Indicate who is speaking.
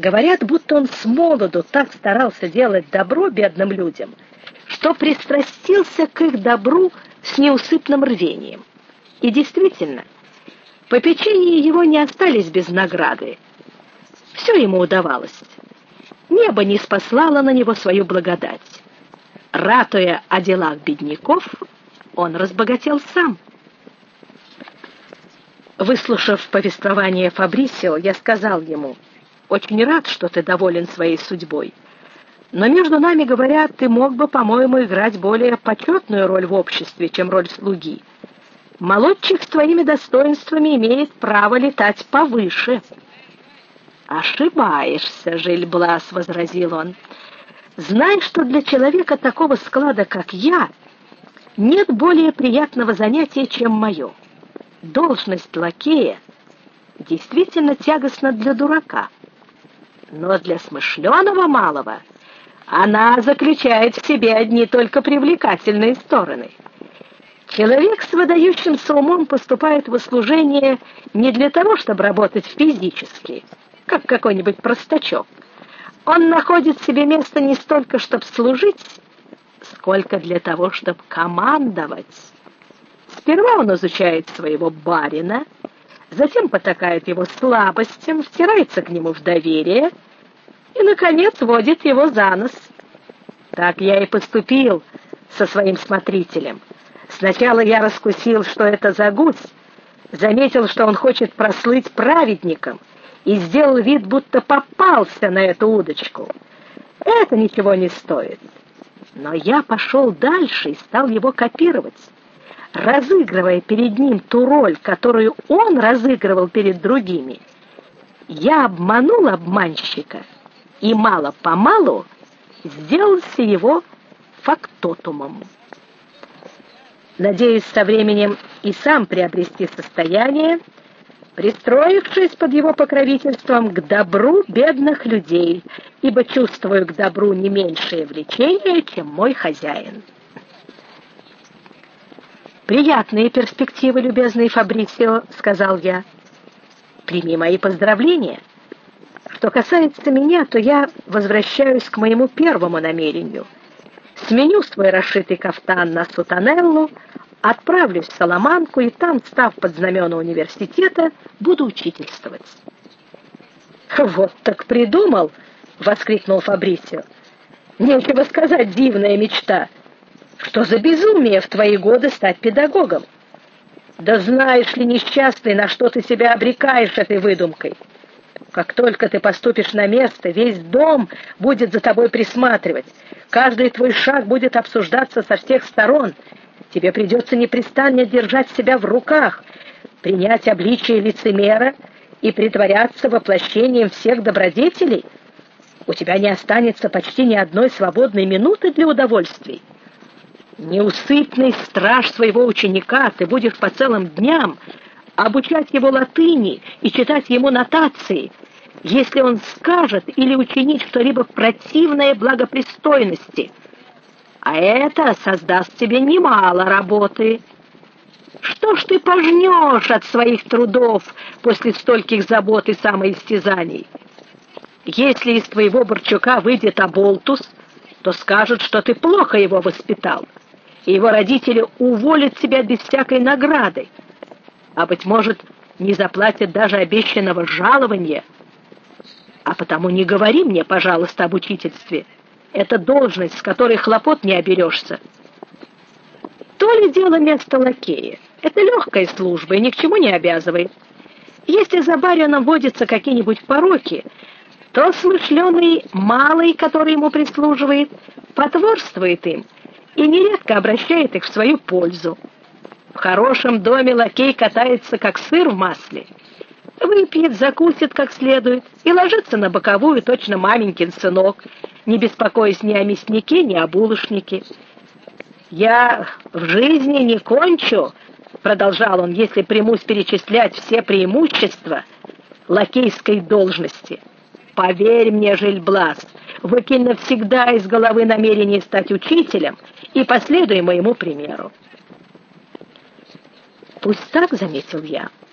Speaker 1: Говорят, будто он с молоду так старался делать добро бедным людям, что пристрастился к их добру с неусыпным рвением. И действительно, попечения его не остались без награды. Все ему удавалось. Небо не спаслало на него свою благодать. Ратуя о делах бедняков, он разбогател сам. Выслушав повествование Фабрисио, я сказал ему: "Очень рад, что ты доволен своей судьбой. Но между нами говоря, ты мог бы, по-моему, играть более почетную роль в обществе, чем роль слуги. Молодчик с твоими достоинствами имеет право летать повыше". Ошибаешься, Жильблас, возразил он. Знай, что для человека такого склада, как я, нет более приятного занятия, чем мое должность лакея действительно тягостна для дурака, но для смышленого малого она заключает в себе одни только привлекательные стороны. Человек с выдающимся умом поступает в служение не для того, чтобы работать физически, как какой-нибудь простачок. Он находит себе место не столько, чтобы служить, сколько для того, чтобы командовать. Сперва он изучает своего барина, затем потакает его слабостям, втирается к нему в доверие и наконец водит его за нос. Так я и поступил со своим смотрителем. Сначала я раскусил, что это за гусь, заметил, что он хочет прослыть праведником, и сделал вид, будто попался на эту удочку. Это ничего не стоит. Но я пошел дальше и стал его копировать разыгрывая перед ним ту роль, которую он разыгрывал перед другими, я обманул обманщика и мало-помалу сделался его фактотумом. Надеюсь со временем и сам приобрести состояние, пристроившись под его покровительством к добру бедных людей, ибо чувствую к добру не меньшее влечение, чем мой хозяин. Приятные перспективы, любезный Фабрицио, сказал я. Прими мои поздравления. Что касается меня, то я возвращаюсь к моему первому намерению. Сменю свой расшитый кафтан на сутанеллу, отправлюсь в Саламанку и там, став под знамена университета, буду учительствовать. Вот так придумал, воскликнул Фабрицио. Нечего сказать, дивная мечта. Что за безумие в твои годы стать педагогом? Да знаешь ли, несчастный, на что ты себя обрекаешь этой выдумкой? Как только ты поступишь на место, весь дом будет за тобой присматривать. Каждый твой шаг будет обсуждаться со всех сторон. Тебе придется непрестанно держать себя в руках, принять обличие лицемера и притворяться воплощением всех добродетелей. У тебя не останется почти ни одной свободной минуты для удовольствий неусыпный страж своего ученика, ты будешь по целым дням обучать его латыни и читать ему нотации, если он скажет или учинит что-либо противное благопристойности. А это создаст тебе немало работы. Что ж ты пожнешь от своих трудов после стольких забот и самоистязаний? Если из твоего Борчука выйдет оболтус, то скажут, что ты плохо его воспитал и его родители уволят тебя без всякой награды, а быть может, не заплатят даже обещанного жалования. А потому не говори мне, пожалуйста, об учительстве. Это должность, с которой хлопот не оберешься. То ли дело место лакея. Это легкая служба и ни к чему не обязывает. Если за барином водятся какие-нибудь пороки, то смышленый малый, который ему прислуживает, потворствует им и нередко обращает их в свою пользу. В хорошем доме лакей катается как сыр в масле. Выпьет, закусит как следует и ложится на боковую точно маменькин сынок, не беспокоясь ни о мяснике, ни о булочнике. Я в жизни не кончу, продолжал он, если примусь перечислять все преимущества лакейской должности. Поверь мне, Жильблас, выкинь навсегда из головы намерение стать учителем и последуй моему примеру. Пусть так, заметил я.